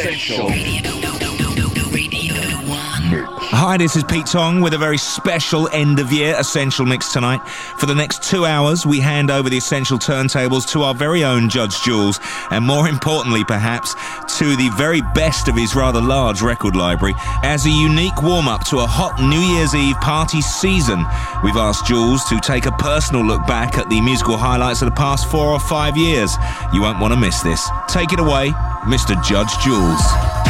Essential. Hi, this is Pete Tong with a very special end of year Essential mix tonight. For the next two hours, we hand over the Essential turntables to our very own Judge Jules, and more importantly, perhaps, to the very best of his rather large record library. As a unique warm up to a hot New Year's Eve party season, we've asked Jules to take a personal look back at the musical highlights of the past four or five years. You won't want to miss this. Take it away, Mr. Judge Jules.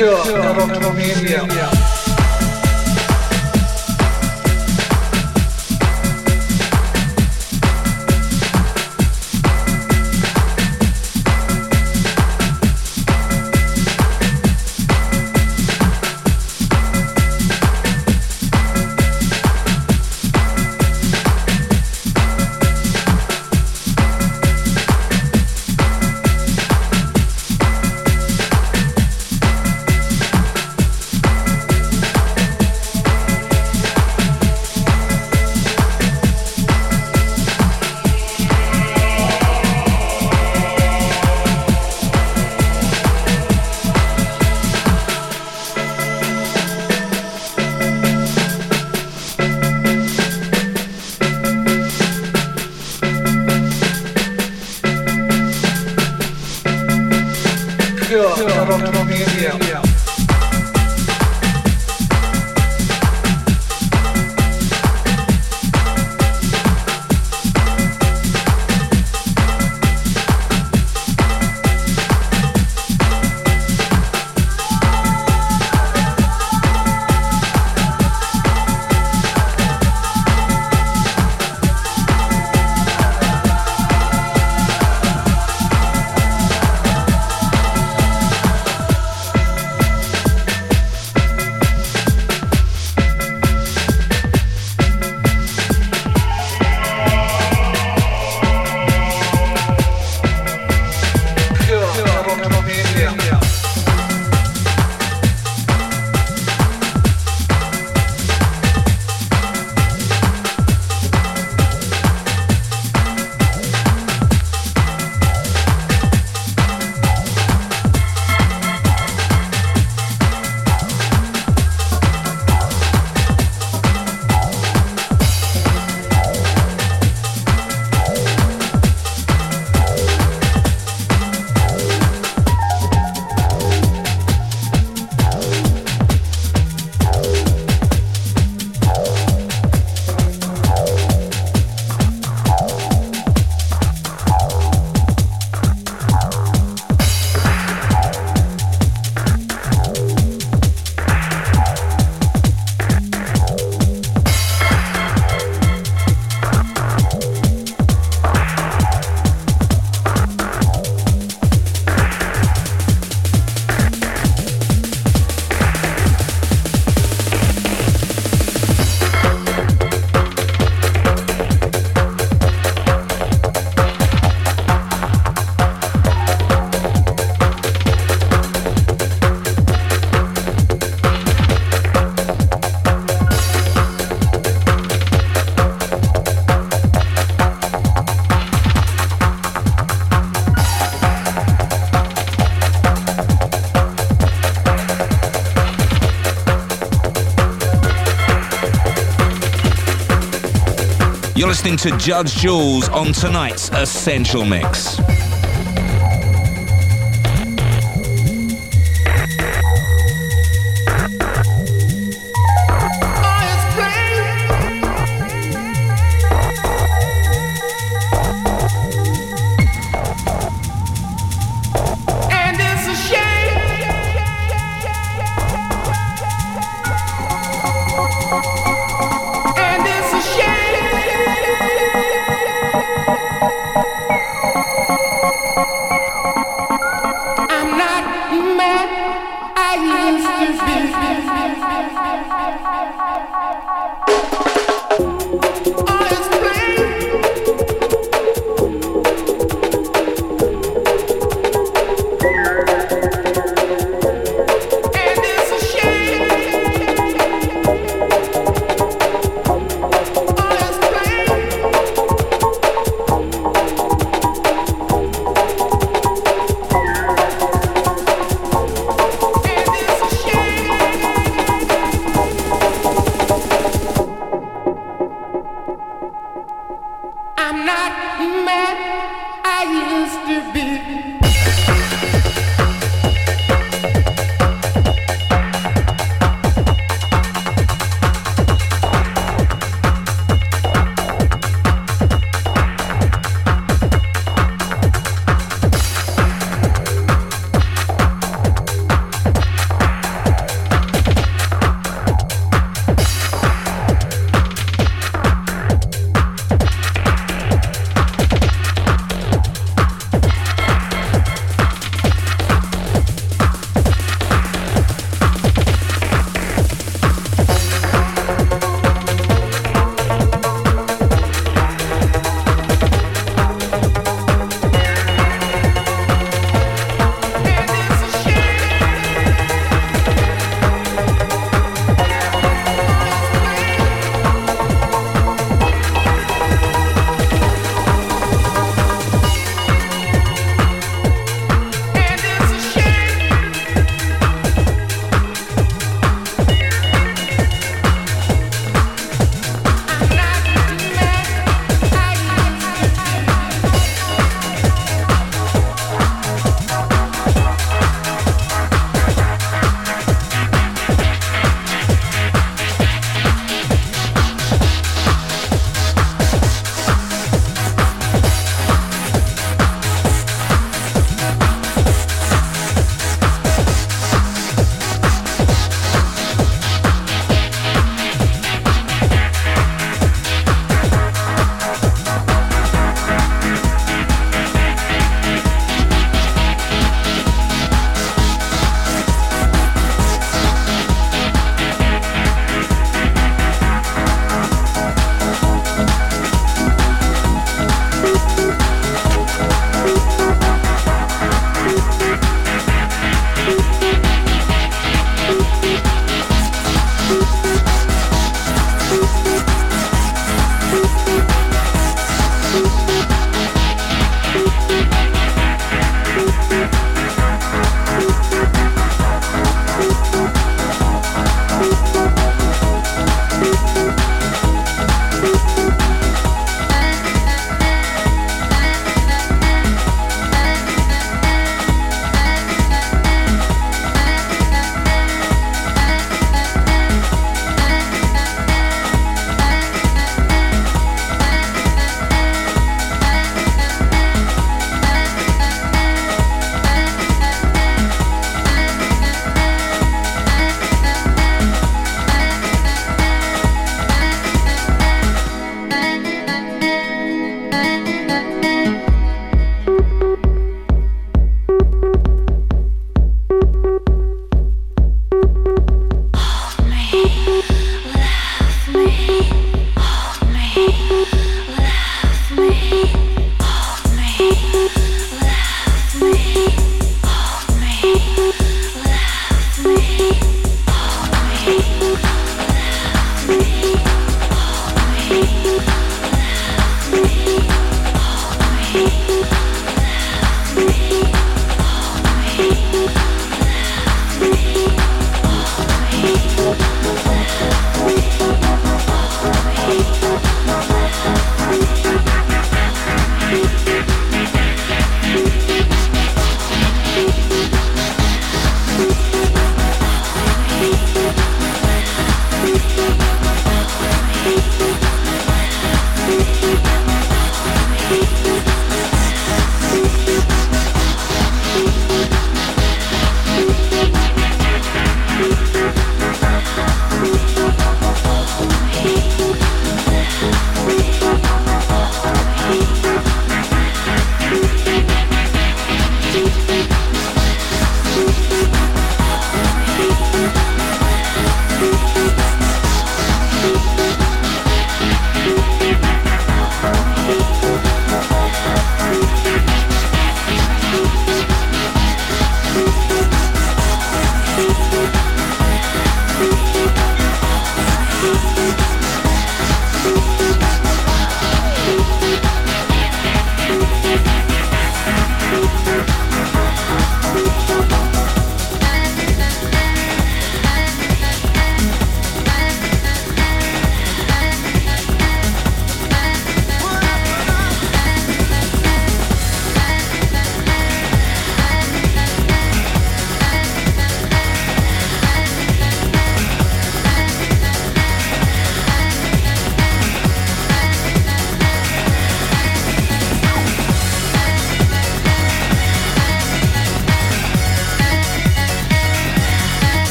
Culture, not. Listening to Judge Jules on tonight's Essential Mix.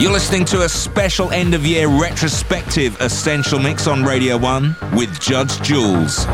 You're listening to a special end of year retrospective essential mix on Radio 1 with Judge Jules.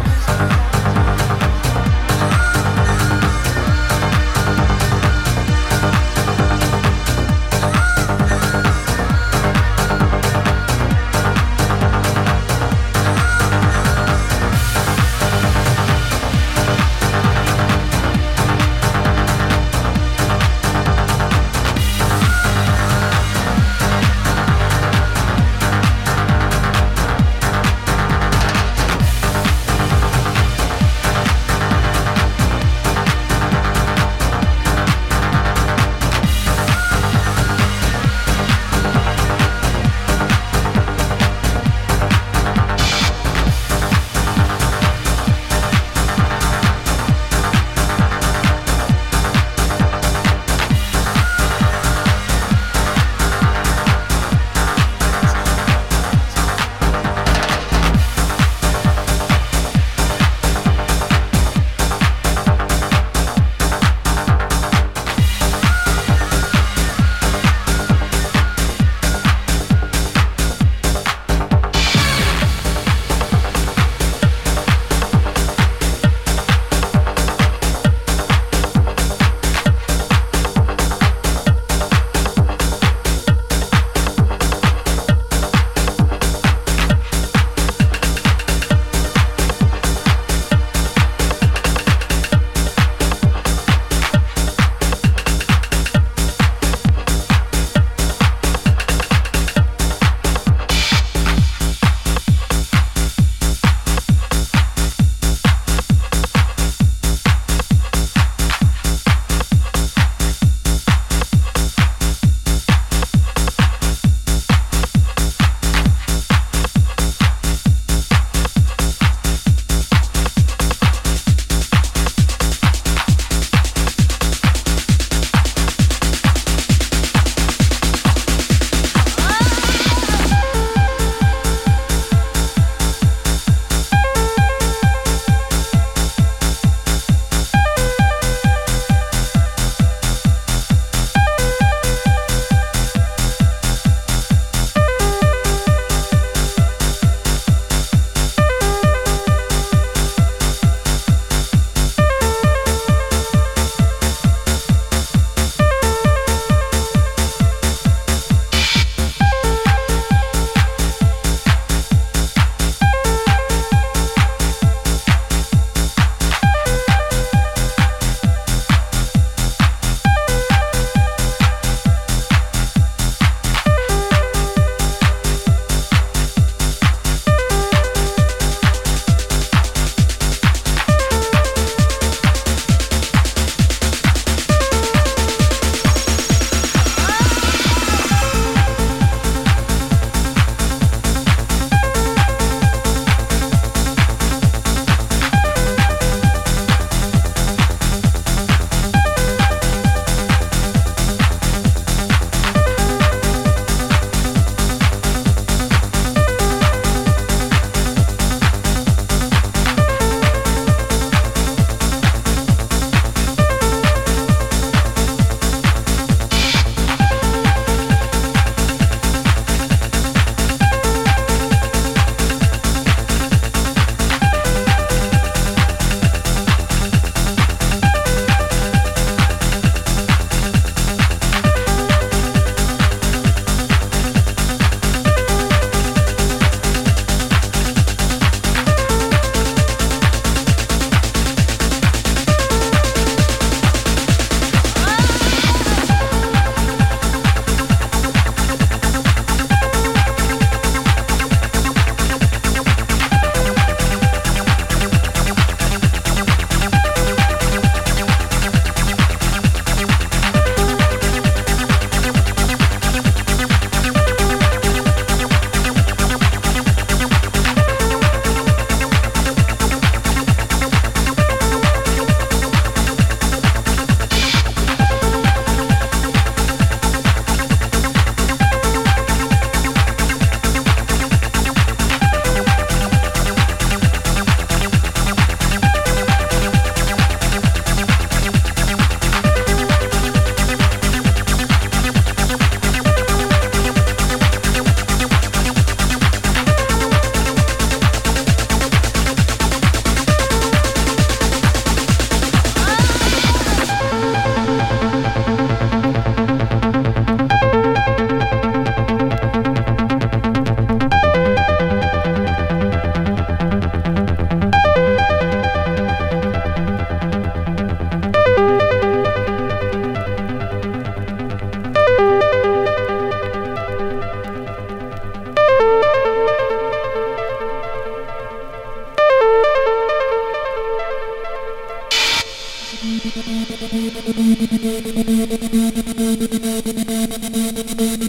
Thank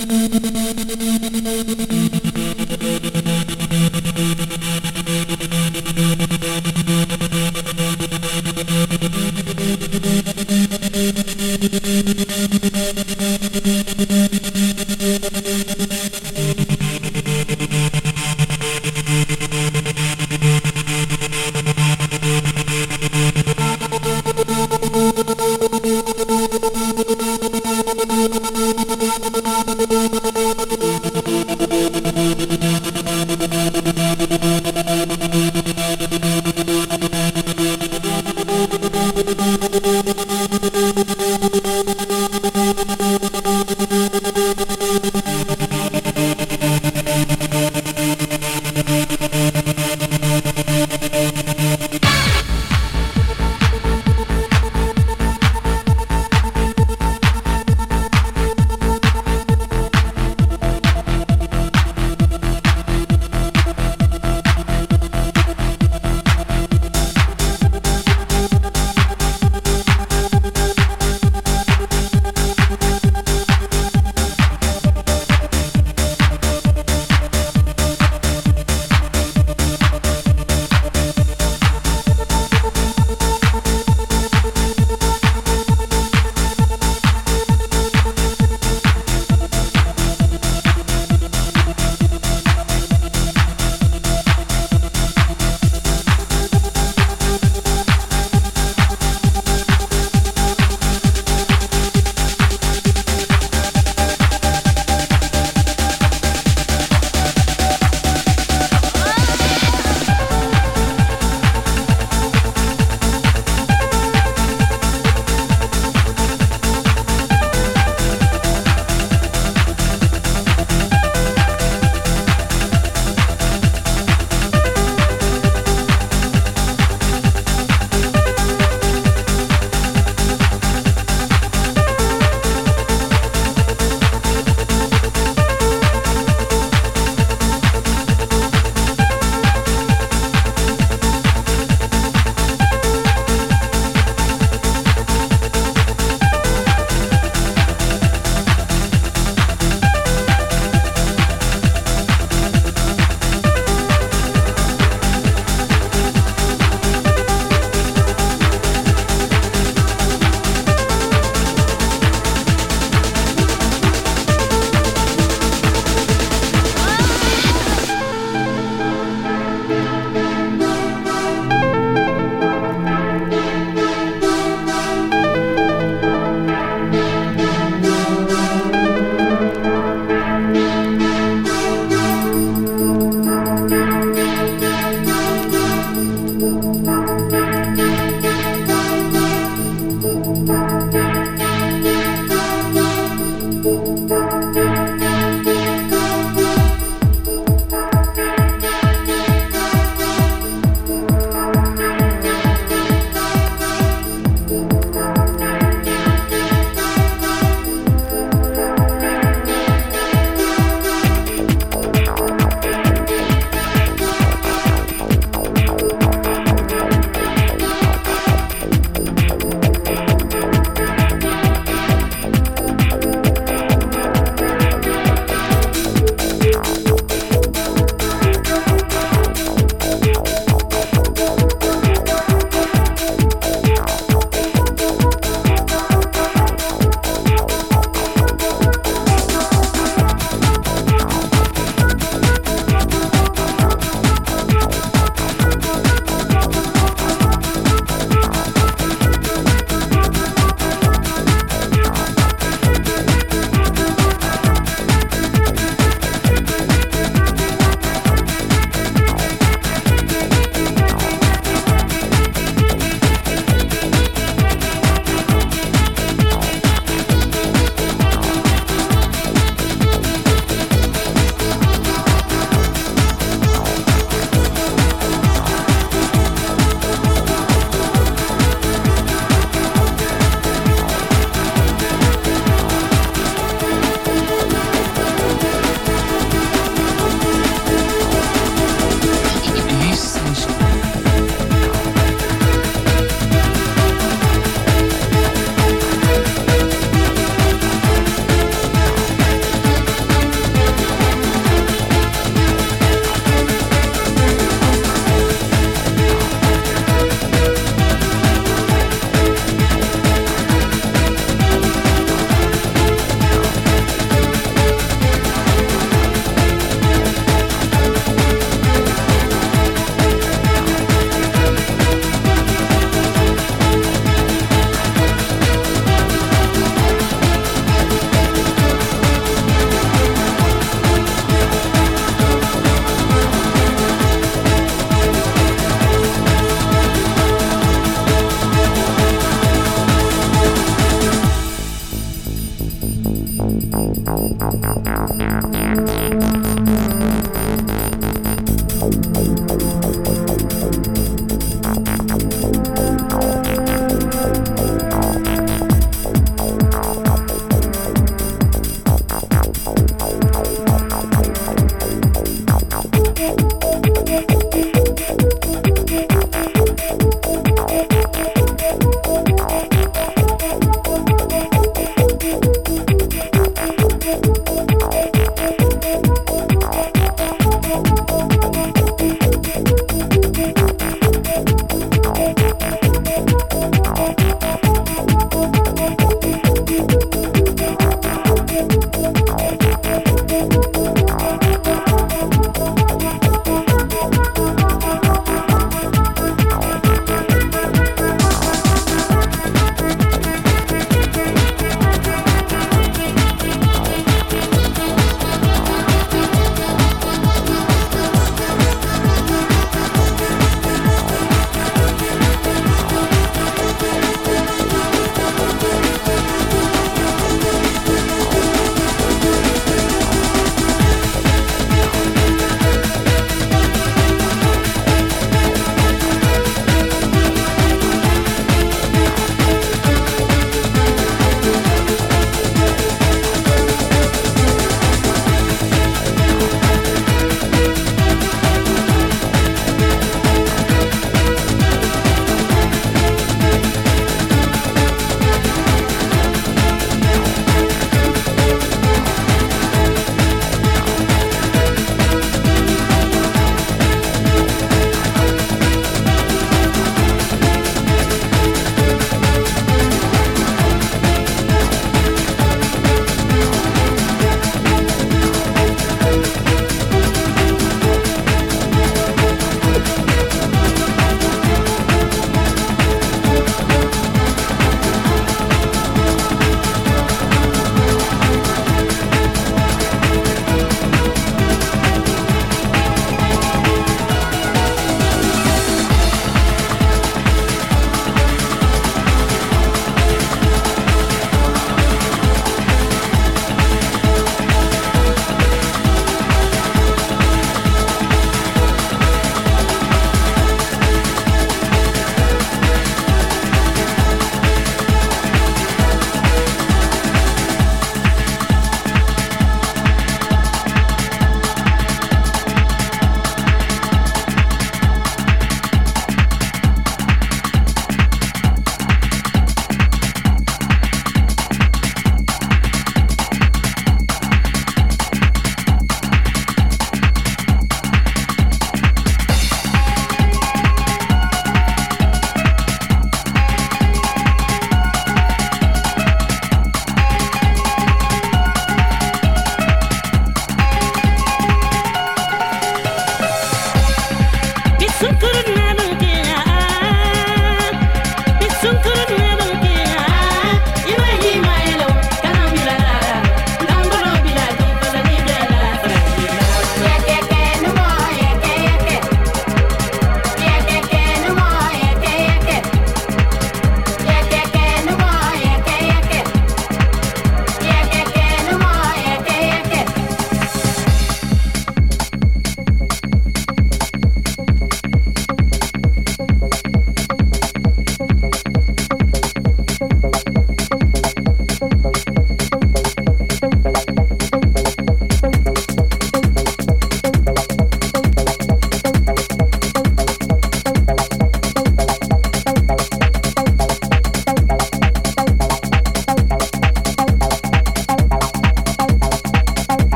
you.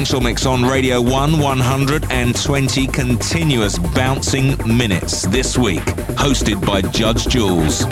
Essential Mix on Radio 1, 120 continuous bouncing minutes this week, hosted by Judge Jules.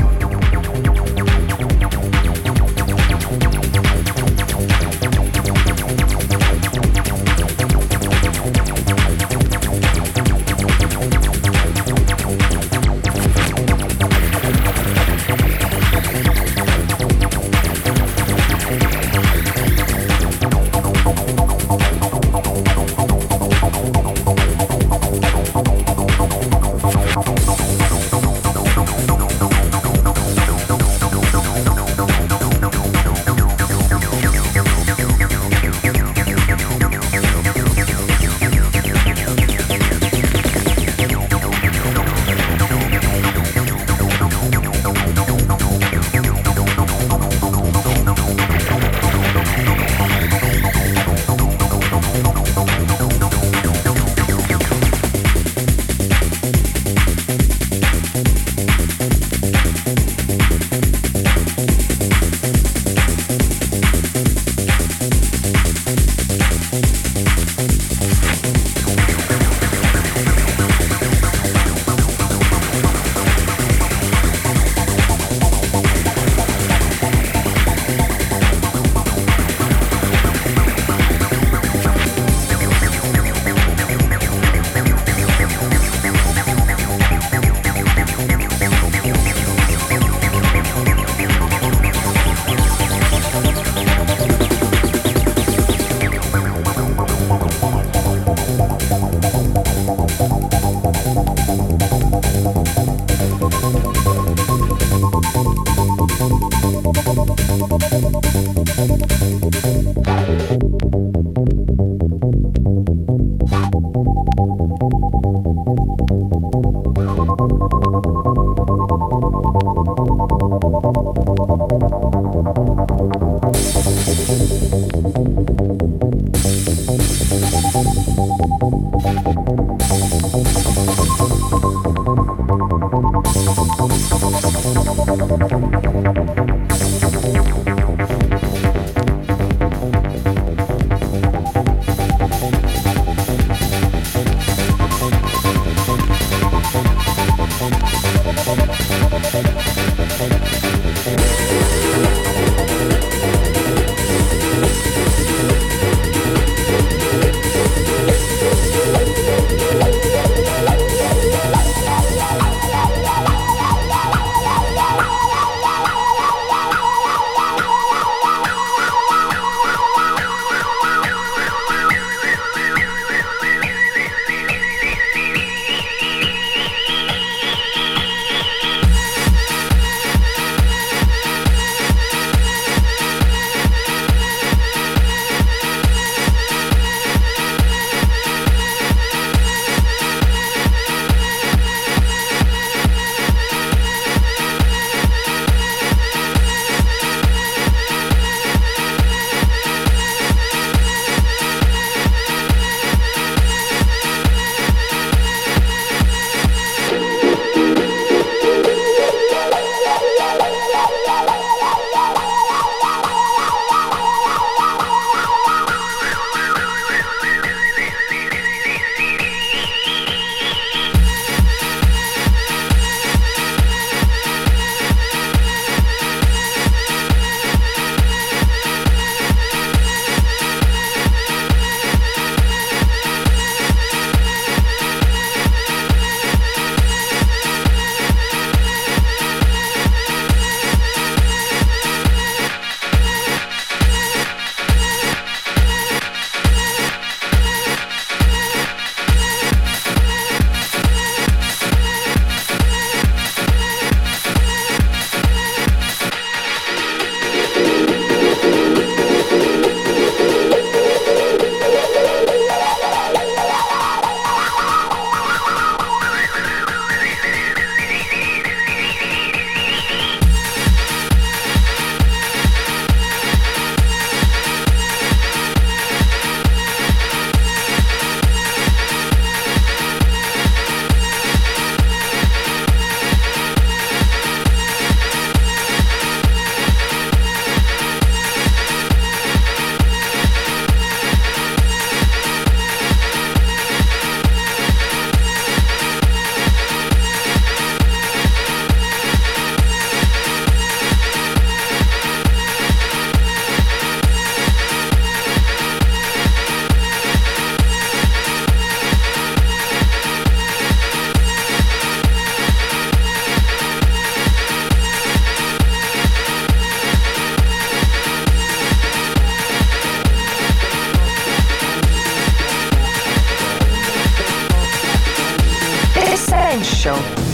Essential.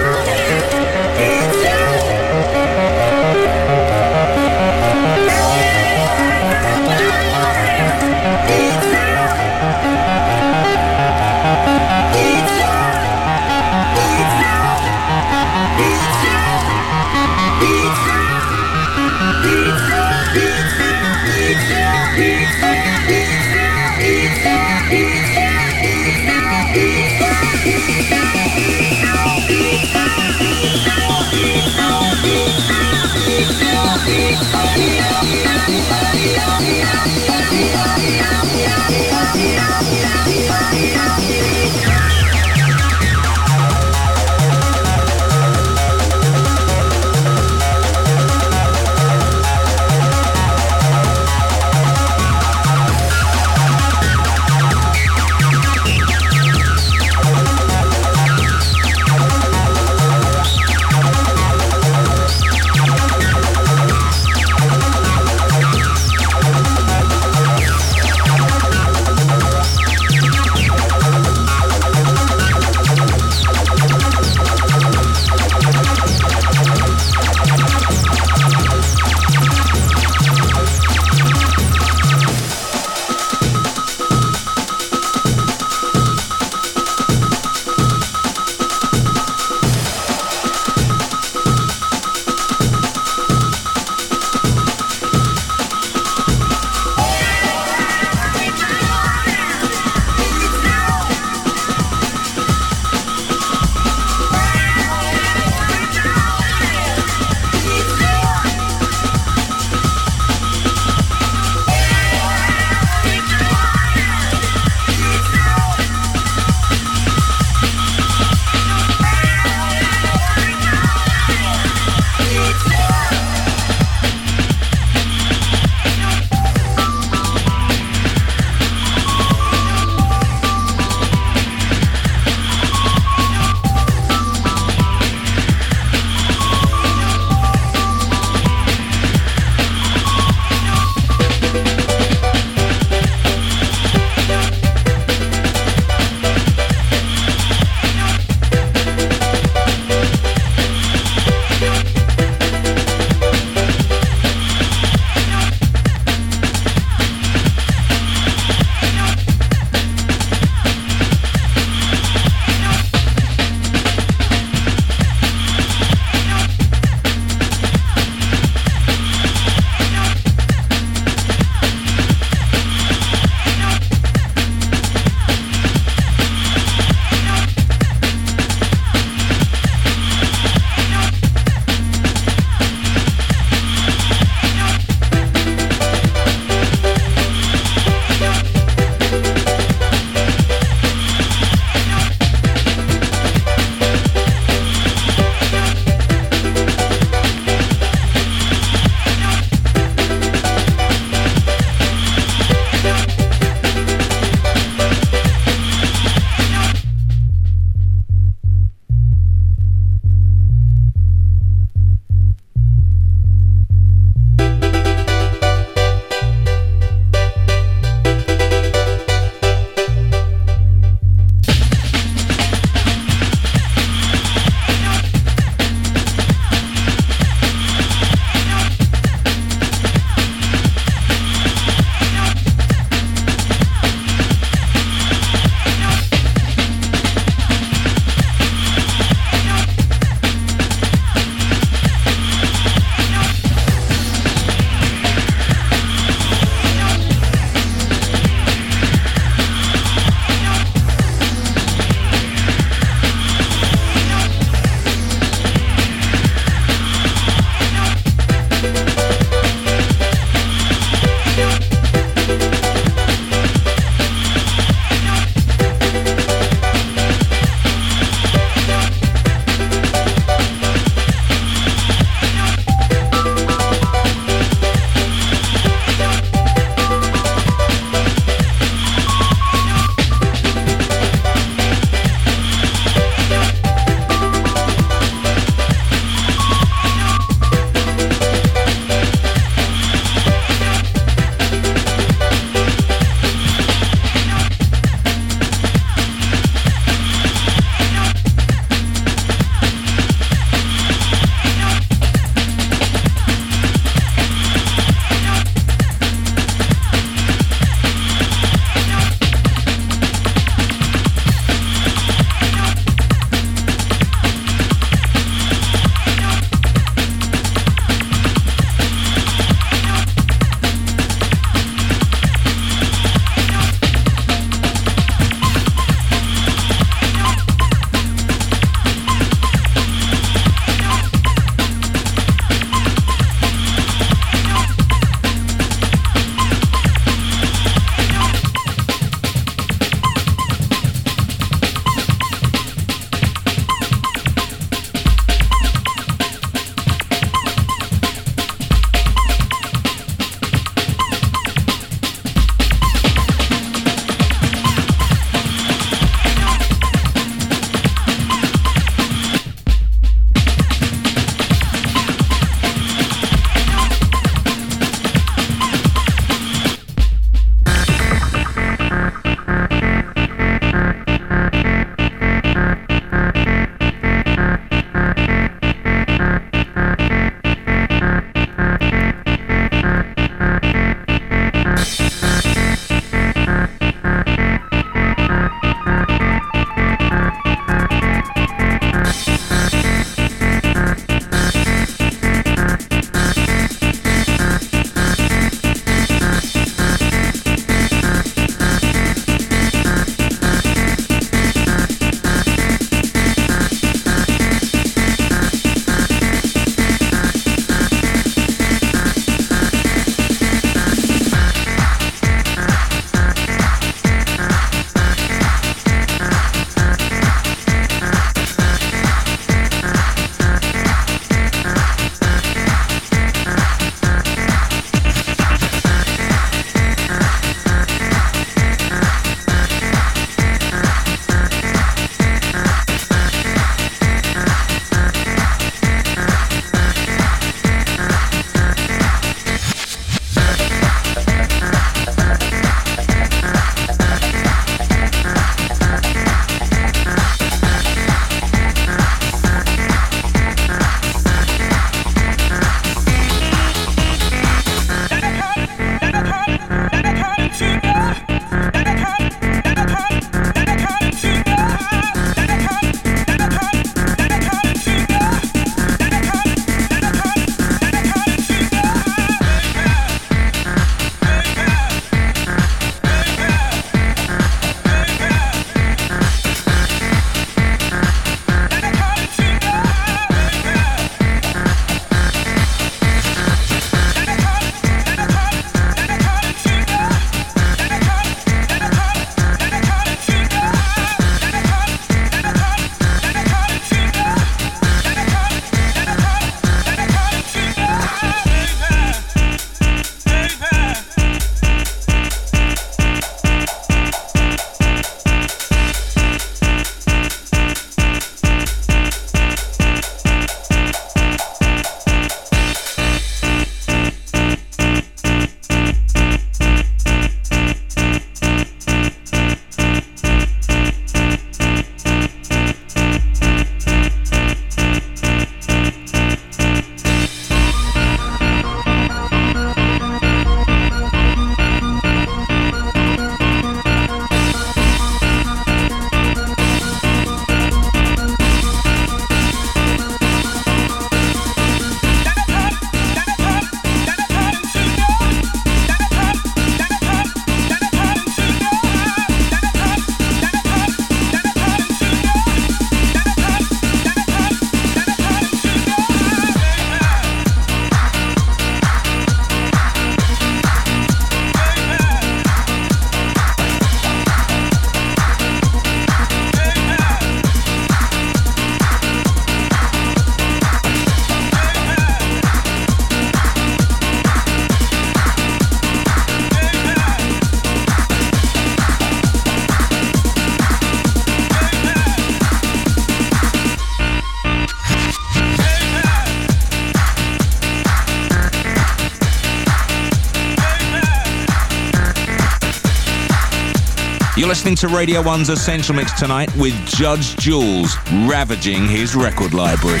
You're listening to Radio 1's Essential Mix tonight with Judge Jules ravaging his record library.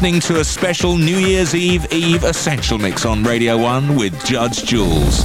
Listening to a special New Year's Eve Eve Essential Mix on Radio 1 with Judge Jules.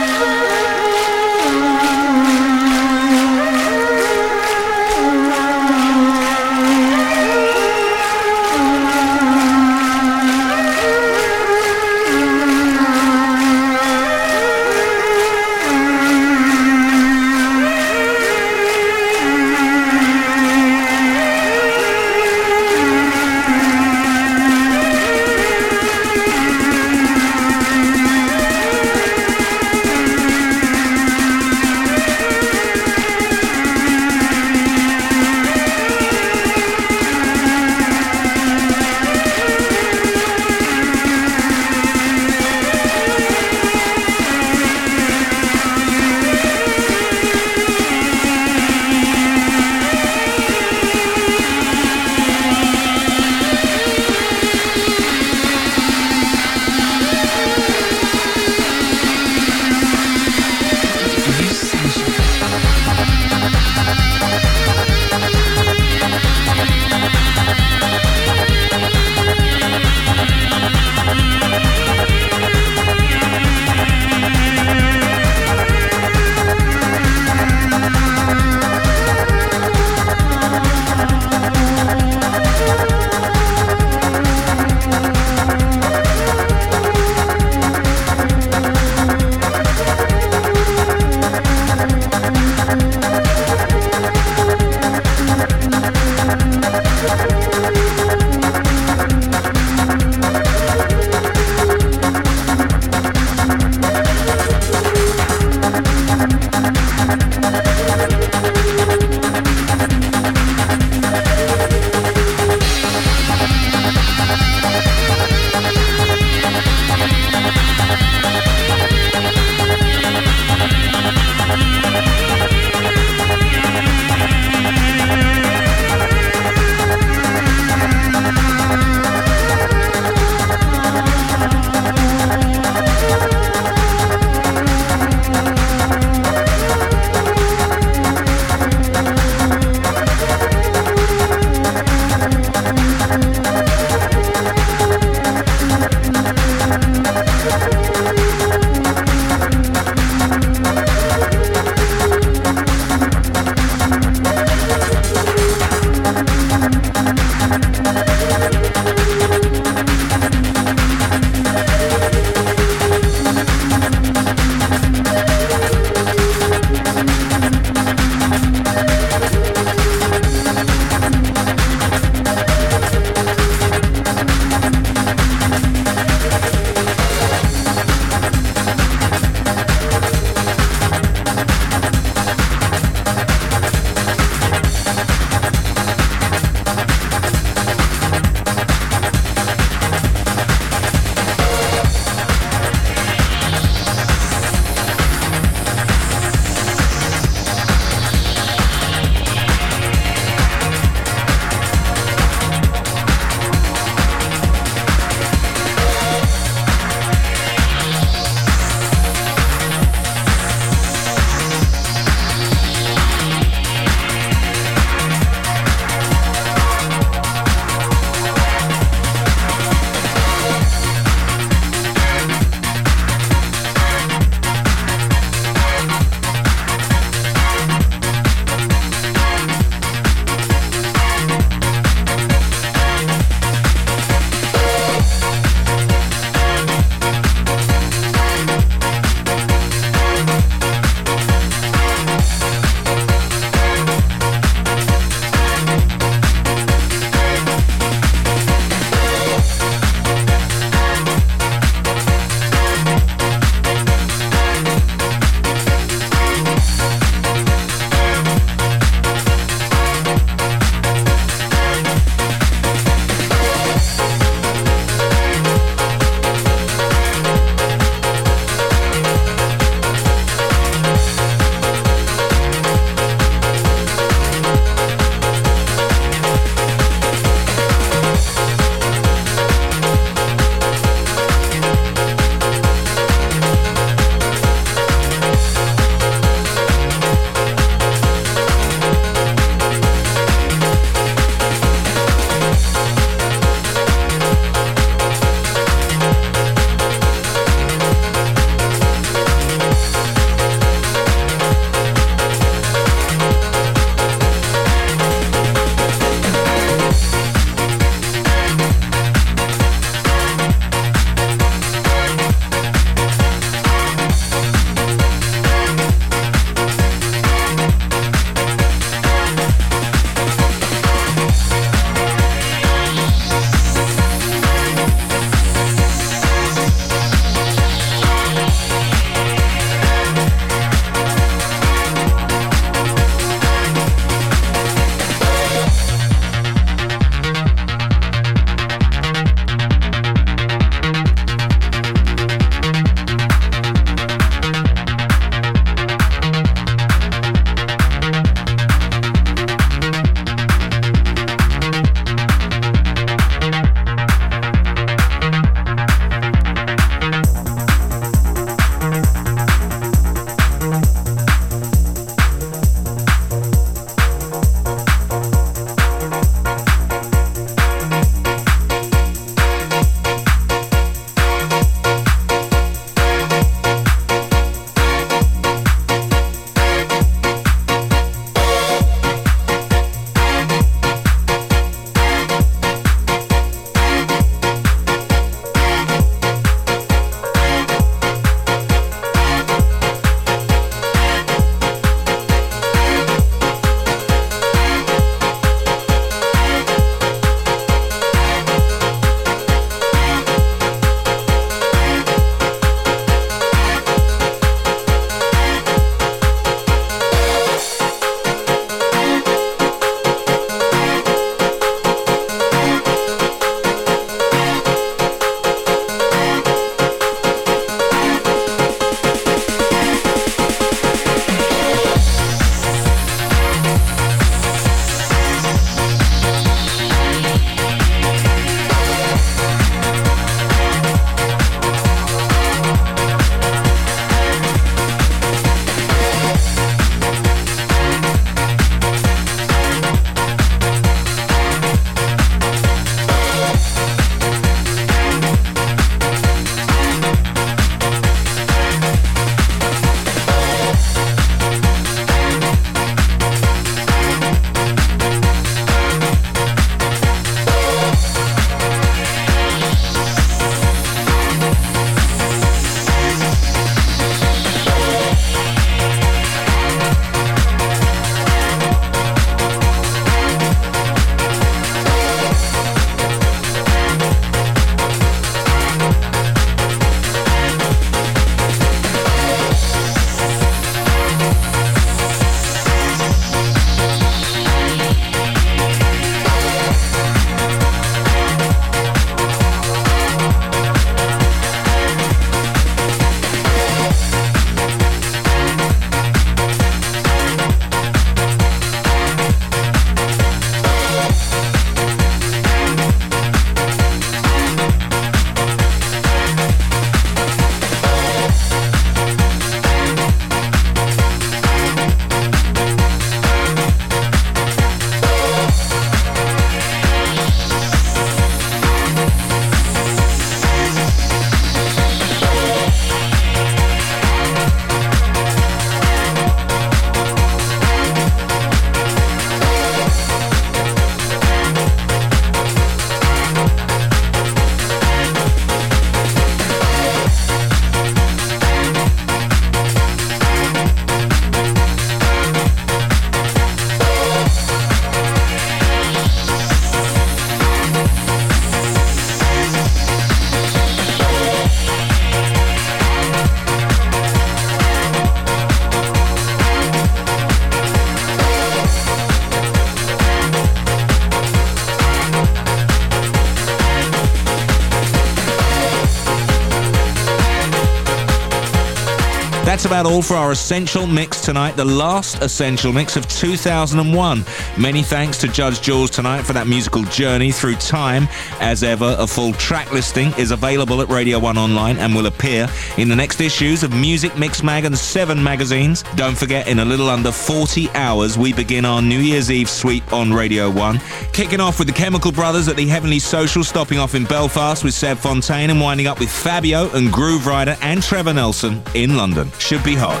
All for our Essential Mix tonight, the last Essential Mix of 2001. Many thanks to Judge Jules tonight for that musical journey through time. As ever, a full track listing is available at Radio 1 Online and will appear in the next issues of Music Mixmag and 7 magazines. Don't forget, in a little under 40 hours, we begin our New Year's Eve sweep on Radio 1. Kicking off with the Chemical Brothers at the Heavenly Social, stopping off in Belfast with Seb Fontaine and winding up with Fabio and Grooverider and Trevor Nelson in London. Should be hot.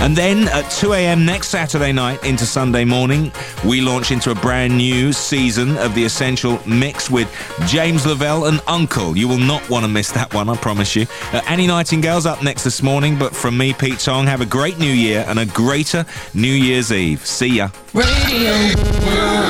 And then at 2 a.m. next Saturday night into Sunday morning, we launch into a brand new season of the Essential Mix with James Lavelle and UNKLE. You will not want to miss that one, I promise you. Uh, Annie Nightingale's up next this morning, but from me, Pete Tong, have a great new year and a greater New Year's Eve. See ya. Radio.